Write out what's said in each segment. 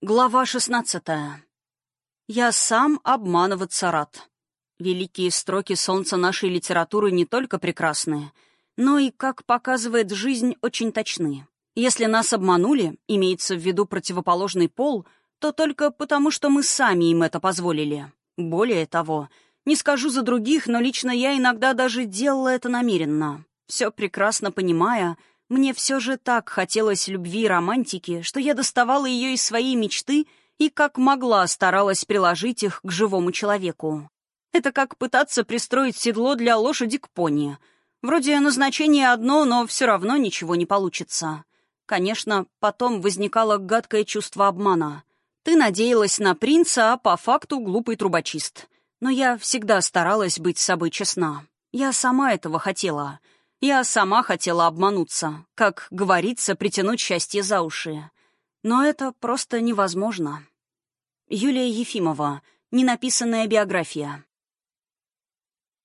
Глава шестнадцатая. Я сам обманываться рад. Великие строки солнца нашей литературы не только прекрасны, но и, как показывает жизнь, очень точны. Если нас обманули, имеется в виду противоположный пол, то только потому, что мы сами им это позволили. Более того, не скажу за других, но лично я иногда даже делала это намеренно. Все прекрасно понимая — мне все же так хотелось любви и романтики, что я доставала ее из своей мечты и как могла старалась приложить их к живому человеку. Это как пытаться пристроить седло для лошади к пони. Вроде назначение одно, но все равно ничего не получится. Конечно, потом возникало гадкое чувство обмана. Ты надеялась на принца, а по факту глупый трубочист. Но я всегда старалась быть с собой честна. Я сама этого хотела — я сама хотела обмануться, как говорится, притянуть счастье за уши. Но это просто невозможно. Юлия Ефимова. Ненаписанная биография.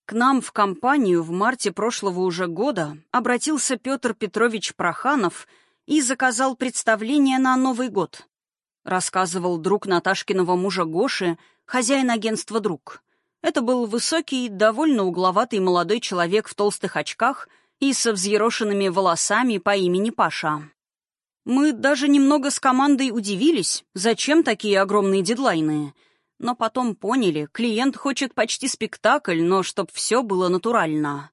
К нам в компанию в марте прошлого уже года обратился Петр Петрович Проханов и заказал представление на Новый год. Рассказывал друг Наташкиного мужа Гоши, хозяин агентства «Друг». Это был высокий, довольно угловатый молодой человек в толстых очках — и со взъерошенными волосами по имени Паша. Мы даже немного с командой удивились, зачем такие огромные дедлайны. Но потом поняли, клиент хочет почти спектакль, но чтоб все было натурально.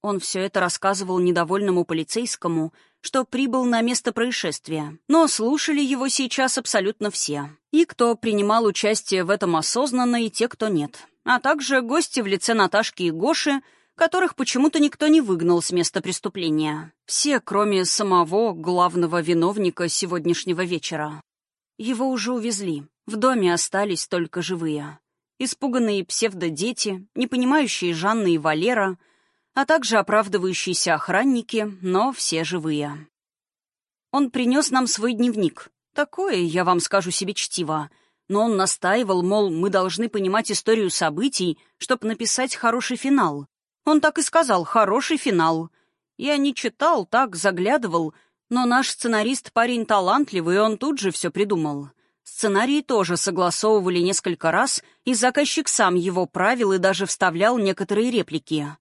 Он все это рассказывал недовольному полицейскому, что прибыл на место происшествия, но слушали его сейчас абсолютно все. И кто принимал участие в этом осознанно, и те, кто нет. А также гости в лице Наташки и Гоши — которых почему-то никто не выгнал с места преступления. Все, кроме самого главного виновника сегодняшнего вечера. Его уже увезли. В доме остались только живые. Испуганные псевдодети, не понимающие Жанна и Валера, а также оправдывающиеся охранники, но все живые. Он принес нам свой дневник. Такое, я вам скажу себе чтиво. Но он настаивал, мол, мы должны понимать историю событий, чтобы написать хороший финал. Он так и сказал «хороший финал». Я не читал, так заглядывал, но наш сценарист парень талантливый, и он тут же все придумал. Сценарии тоже согласовывали несколько раз, и заказчик сам его правил и даже вставлял некоторые реплики.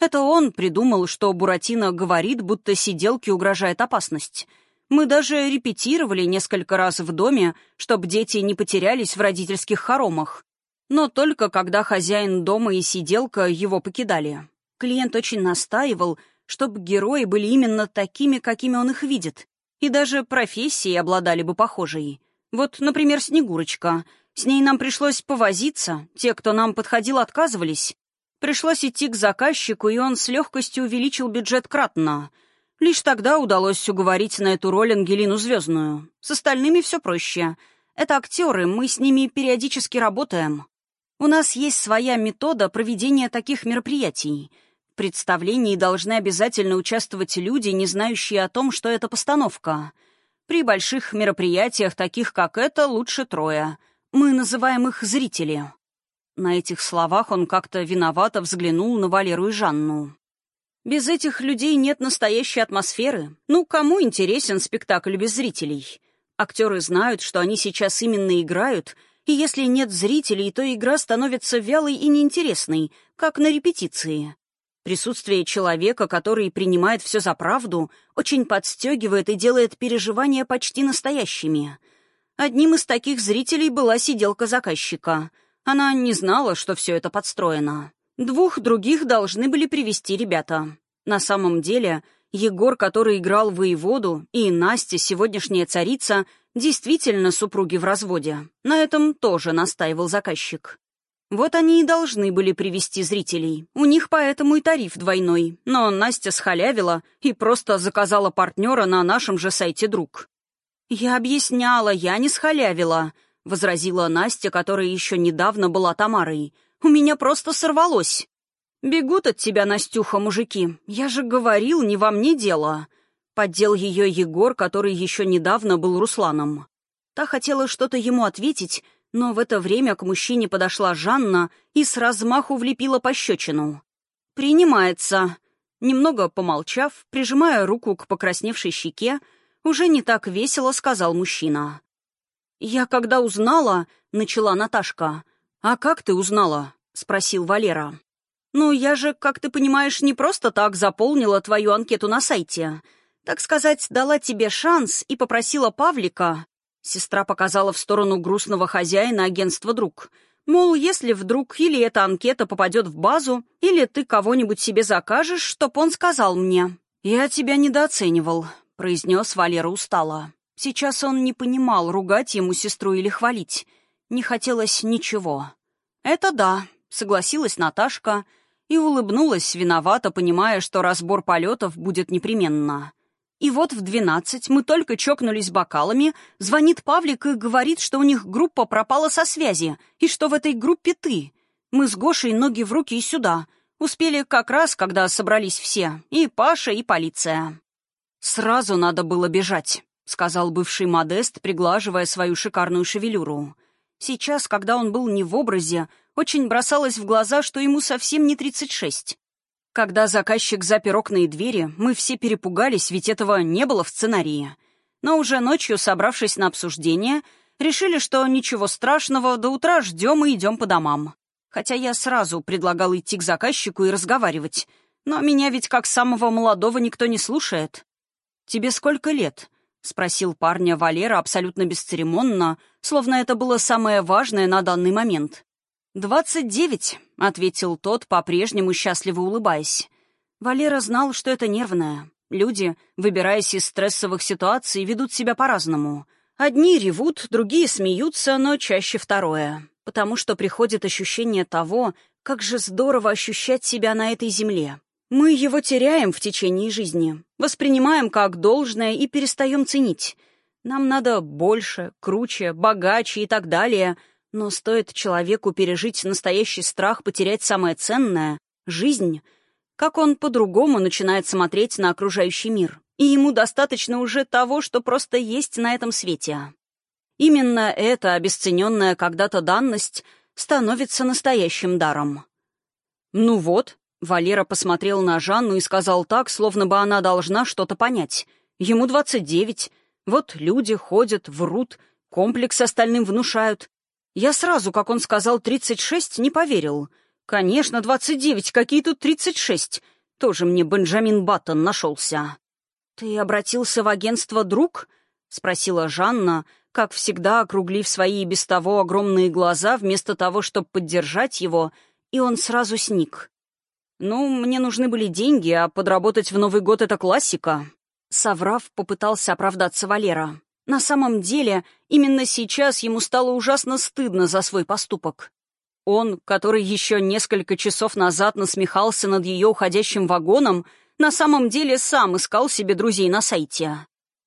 Это он придумал, что Буратино говорит, будто сиделке угрожает опасность. Мы даже репетировали несколько раз в доме, чтобы дети не потерялись в родительских хоромах но только когда хозяин дома и сиделка его покидали. Клиент очень настаивал, чтобы герои были именно такими, какими он их видит, и даже профессии обладали бы похожей. Вот, например, Снегурочка. С ней нам пришлось повозиться, те, кто нам подходил, отказывались. Пришлось идти к заказчику, и он с легкостью увеличил бюджет кратно. Лишь тогда удалось уговорить на эту роль Ангелину Звездную. С остальными все проще. Это актеры, мы с ними периодически работаем. У нас есть своя метода проведения таких мероприятий. В представлении должны обязательно участвовать люди, не знающие о том, что это постановка. При больших мероприятиях, таких как это, лучше трое. Мы называем их зрители. На этих словах он как-то виновато взглянул на Валеру и Жанну. Без этих людей нет настоящей атмосферы. Ну, кому интересен спектакль без зрителей? Актеры знают, что они сейчас именно играют — и если нет зрителей, то игра становится вялой и неинтересной, как на репетиции. Присутствие человека, который принимает все за правду, очень подстегивает и делает переживания почти настоящими. Одним из таких зрителей была сиделка заказчика. Она не знала, что все это подстроено. Двух других должны были привести ребята. На самом деле, Егор, который играл воеводу, и Настя, сегодняшняя царица, Действительно, супруги в разводе. На этом тоже настаивал заказчик. Вот они и должны были привести зрителей. У них поэтому и тариф двойной. Но Настя схалявила и просто заказала партнера на нашем же сайте «Друг». «Я объясняла, я не схалявила», — возразила Настя, которая еще недавно была Тамарой. «У меня просто сорвалось». «Бегут от тебя, Настюха, мужики. Я же говорил, не во мне дело». Поддел ее Егор, который еще недавно был Русланом. Та хотела что-то ему ответить, но в это время к мужчине подошла Жанна и с размаху влепила пощечину. «Принимается». Немного помолчав, прижимая руку к покрасневшей щеке, уже не так весело сказал мужчина. «Я когда узнала...» — начала Наташка. «А как ты узнала?» — спросил Валера. «Ну, я же, как ты понимаешь, не просто так заполнила твою анкету на сайте. Так сказать, дала тебе шанс и попросила Павлика...» Сестра показала в сторону грустного хозяина агентства «Друг». Мол, если вдруг или эта анкета попадет в базу, или ты кого-нибудь себе закажешь, чтоб он сказал мне. «Я тебя недооценивал», — произнес Валера устало. Сейчас он не понимал, ругать ему сестру или хвалить. Не хотелось ничего. «Это да», — согласилась Наташка и улыбнулась, виновато понимая, что разбор полетов будет непременно. И вот в двенадцать мы только чокнулись бокалами, звонит Павлик и говорит, что у них группа пропала со связи, и что в этой группе ты. Мы с Гошей ноги в руки и сюда. Успели как раз, когда собрались все, и Паша, и полиция. «Сразу надо было бежать», — сказал бывший Модест, приглаживая свою шикарную шевелюру. Сейчас, когда он был не в образе, очень бросалось в глаза, что ему совсем не тридцать шесть. Когда заказчик запер окна и двери, мы все перепугались, ведь этого не было в сценарии. Но уже ночью, собравшись на обсуждение, решили, что ничего страшного, до утра ждем и идем по домам. Хотя я сразу предлагал идти к заказчику и разговаривать. Но меня ведь как самого молодого никто не слушает. «Тебе сколько лет?» — спросил парня Валера абсолютно бесцеремонно, словно это было самое важное на данный момент. «Двадцать девять», — ответил тот, по-прежнему счастливо улыбаясь. Валера знал, что это нервное. Люди, выбираясь из стрессовых ситуаций, ведут себя по-разному. Одни ревут, другие смеются, но чаще второе. Потому что приходит ощущение того, как же здорово ощущать себя на этой земле. Мы его теряем в течение жизни, воспринимаем как должное и перестаем ценить. Нам надо больше, круче, богаче и так далее — но стоит человеку пережить настоящий страх потерять самое ценное — жизнь, как он по-другому начинает смотреть на окружающий мир. И ему достаточно уже того, что просто есть на этом свете. Именно эта обесцененная когда-то данность становится настоящим даром. «Ну вот», — Валера посмотрел на Жанну и сказал так, словно бы она должна что-то понять. «Ему двадцать девять. Вот люди ходят, врут, комплекс остальным внушают. Я сразу, как он сказал 36, не поверил. Конечно, 29, какие тут 36? Тоже мне Бенджамин Баттон нашелся. «Ты обратился в агентство «Друг»?» — спросила Жанна, как всегда округлив свои без того огромные глаза вместо того, чтобы поддержать его, и он сразу сник. «Ну, мне нужны были деньги, а подработать в Новый год — это классика». Соврав, попытался оправдаться Валера. На самом деле, именно сейчас ему стало ужасно стыдно за свой поступок. Он, который еще несколько часов назад насмехался над ее уходящим вагоном, на самом деле сам искал себе друзей на сайте.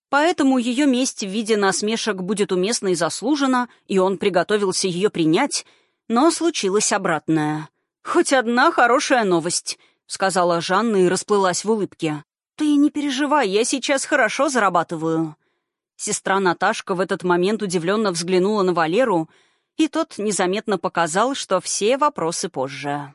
Поэтому ее месть в виде насмешек будет уместна и заслужена, и он приготовился ее принять, но случилось обратное. «Хоть одна хорошая новость», — сказала Жанна и расплылась в улыбке. «Ты не переживай, я сейчас хорошо зарабатываю». Сестра Наташка в этот момент удивленно взглянула на Валеру, и тот незаметно показал, что все вопросы позже.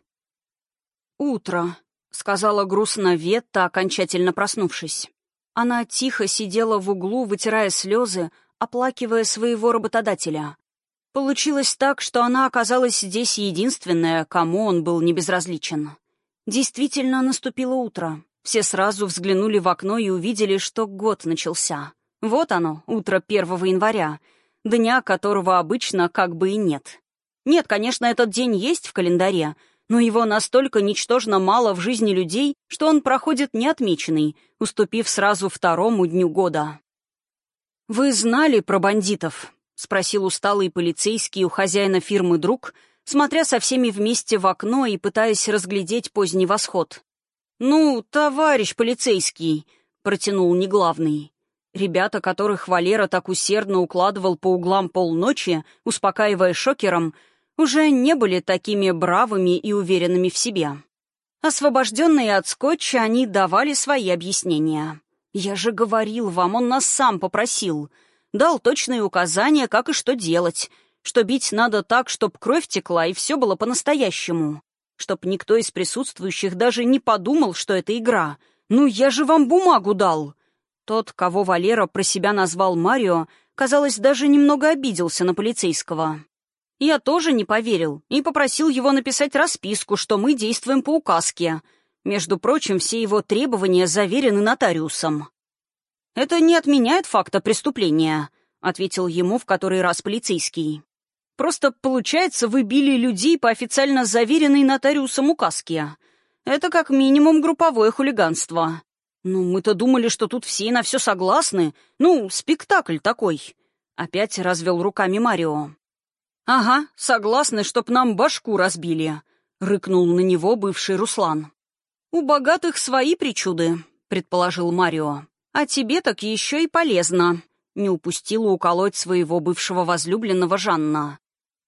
«Утро», — сказала грустно Ветта, окончательно проснувшись. Она тихо сидела в углу, вытирая слезы, оплакивая своего работодателя. Получилось так, что она оказалась здесь единственная, кому он был небезразличен. Действительно, наступило утро. Все сразу взглянули в окно и увидели, что год начался. Вот оно, утро 1 января, дня которого обычно как бы и нет. Нет, конечно, этот день есть в календаре, но его настолько ничтожно мало в жизни людей, что он проходит неотмеченный, уступив сразу второму дню года. «Вы знали про бандитов?» — спросил усталый полицейский у хозяина фирмы друг, смотря со всеми вместе в окно и пытаясь разглядеть поздний восход. «Ну, товарищ полицейский», — протянул неглавный. Ребята, которых Валера так усердно укладывал по углам полночи, успокаивая шокером, уже не были такими бравыми и уверенными в себе. Освобожденные от скотча, они давали свои объяснения. «Я же говорил вам, он нас сам попросил. Дал точные указания, как и что делать. Что бить надо так, чтоб кровь текла, и все было по-настоящему. Чтоб никто из присутствующих даже не подумал, что это игра. Ну, я же вам бумагу дал!» Тот, кого Валера про себя назвал Марио, казалось, даже немного обиделся на полицейского. Я тоже не поверил и попросил его написать расписку, что мы действуем по указке. Между прочим, все его требования заверены нотариусом. «Это не отменяет факта преступления», — ответил ему в который раз полицейский. «Просто, получается, вы били людей по официально заверенной нотариусом указке. Это как минимум групповое хулиганство. Ну, мы-то думали, что тут все на все согласны. Ну, спектакль такой». Опять развел руками Марио. «Ага, согласны, чтоб нам башку разбили», — рыкнул на него бывший Руслан. «У богатых свои причуды», — предположил Марио. «А тебе так еще и полезно», — не упустила уколоть своего бывшего возлюбленного Жанна.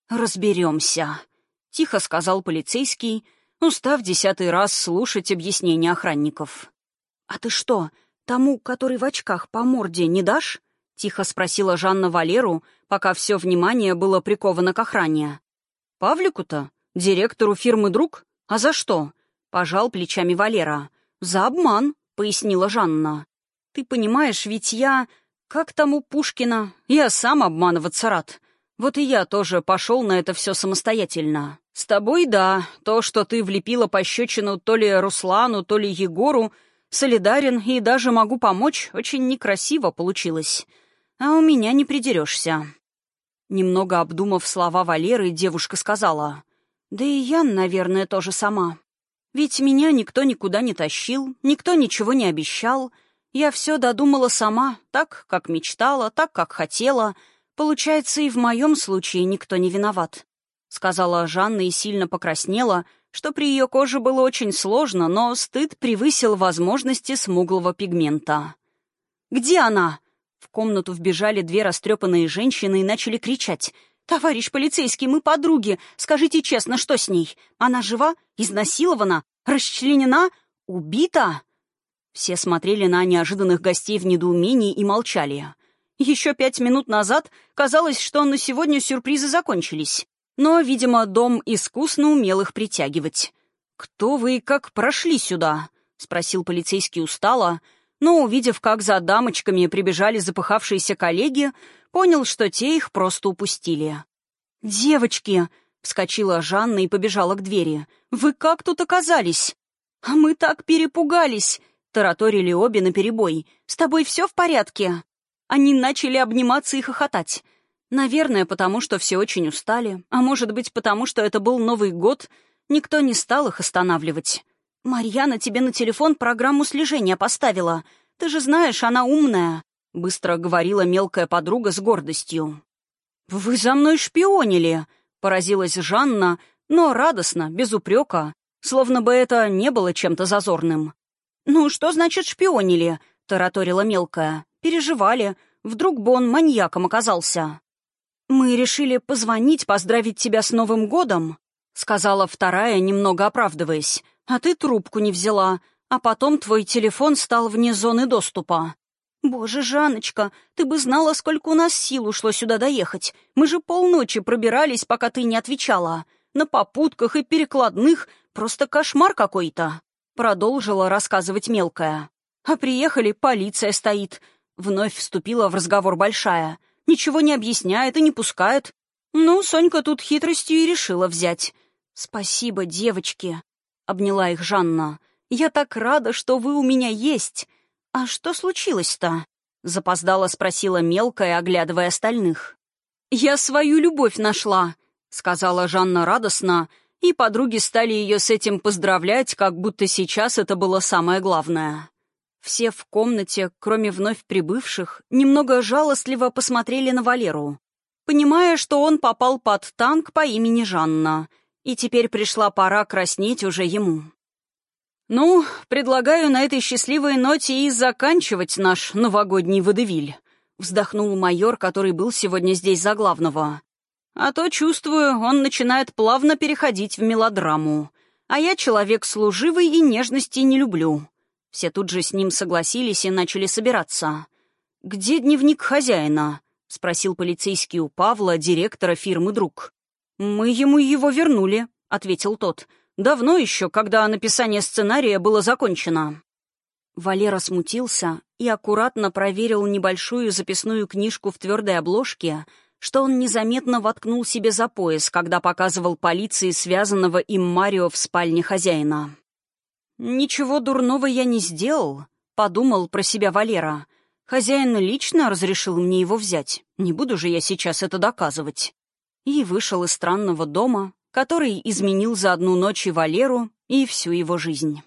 «Разберемся», — тихо сказал полицейский, устав десятый раз слушать объяснения охранников. «А ты что, тому, который в очках по морде, не дашь?» — тихо спросила Жанна Валеру, пока все внимание было приковано к охране. «Павлику-то? Директору фирмы «Друг»? А за что?» — пожал плечами Валера. «За обман», — пояснила Жанна. «Ты понимаешь, ведь я... Как там у Пушкина? Я сам обманываться рад. Вот и я тоже пошел на это все самостоятельно. С тобой, да, то, что ты влепила пощечину то ли Руслану, то ли Егору, солидарен и даже могу помочь, очень некрасиво получилось. А у меня не придерешься. Немного обдумав слова Валеры, девушка сказала. «Да и я, наверное, тоже сама. Ведь меня никто никуда не тащил, никто ничего не обещал. Я все додумала сама, так, как мечтала, так, как хотела. Получается, и в моем случае никто не виноват», — сказала Жанна и сильно покраснела, что при ее коже было очень сложно, но стыд превысил возможности смуглого пигмента. «Где она?» В комнату вбежали две растрепанные женщины и начали кричать. «Товарищ полицейский, мы подруги. Скажите честно, что с ней? Она жива? Изнасилована? Расчленена? Убита?» Все смотрели на неожиданных гостей в недоумении и молчали. Еще пять минут назад казалось, что на сегодня сюрпризы закончились. Но, видимо, дом искусно умел их притягивать. «Кто вы и как прошли сюда?» — спросил полицейский устало, но, увидев, как за дамочками прибежали запыхавшиеся коллеги, понял, что те их просто упустили. «Девочки!» — вскочила Жанна и побежала к двери. «Вы как тут оказались?» «А мы так перепугались!» — тараторили обе наперебой. «С тобой все в порядке?» Они начали обниматься и хохотать. Наверное, потому что все очень устали, а может быть, потому что это был Новый год, никто не стал их останавливать. «Марьяна тебе на телефон программу слежения поставила. Ты же знаешь, она умная», — быстро говорила мелкая подруга с гордостью. «Вы за мной шпионили», — поразилась Жанна, но радостно, без упрека, словно бы это не было чем-то зазорным. «Ну, что значит шпионили?» — тараторила мелкая. «Переживали. Вдруг бы он маньяком оказался». «Мы решили позвонить, поздравить тебя с Новым годом», — сказала вторая, немного оправдываясь а ты трубку не взяла, а потом твой телефон стал вне зоны доступа. Боже, Жаночка, ты бы знала, сколько у нас сил ушло сюда доехать. Мы же полночи пробирались, пока ты не отвечала. На попутках и перекладных просто кошмар какой-то. Продолжила рассказывать мелкая. А приехали, полиция стоит. Вновь вступила в разговор большая. Ничего не объясняет и не пускает. Ну, Сонька тут хитростью и решила взять. Спасибо, девочки обняла их Жанна. «Я так рада, что вы у меня есть. А что случилось-то?» — запоздала спросила мелкая, оглядывая остальных. «Я свою любовь нашла», — сказала Жанна радостно, и подруги стали ее с этим поздравлять, как будто сейчас это было самое главное. Все в комнате, кроме вновь прибывших, немного жалостливо посмотрели на Валеру, понимая, что он попал под танк по имени Жанна — и теперь пришла пора краснеть уже ему. «Ну, предлагаю на этой счастливой ноте и заканчивать наш новогодний водевиль», — вздохнул майор, который был сегодня здесь за главного. «А то, чувствую, он начинает плавно переходить в мелодраму. А я человек служивый и нежности не люблю». Все тут же с ним согласились и начали собираться. «Где дневник хозяина?» — спросил полицейский у Павла, директора фирмы «Друг». «Мы ему его вернули», — ответил тот. «Давно еще, когда написание сценария было закончено». Валера смутился и аккуратно проверил небольшую записную книжку в твердой обложке, что он незаметно воткнул себе за пояс, когда показывал полиции связанного им Марио в спальне хозяина. «Ничего дурного я не сделал», — подумал про себя Валера. «Хозяин лично разрешил мне его взять. Не буду же я сейчас это доказывать». И вышел из странного дома, который изменил за одну ночь и Валеру, и всю его жизнь.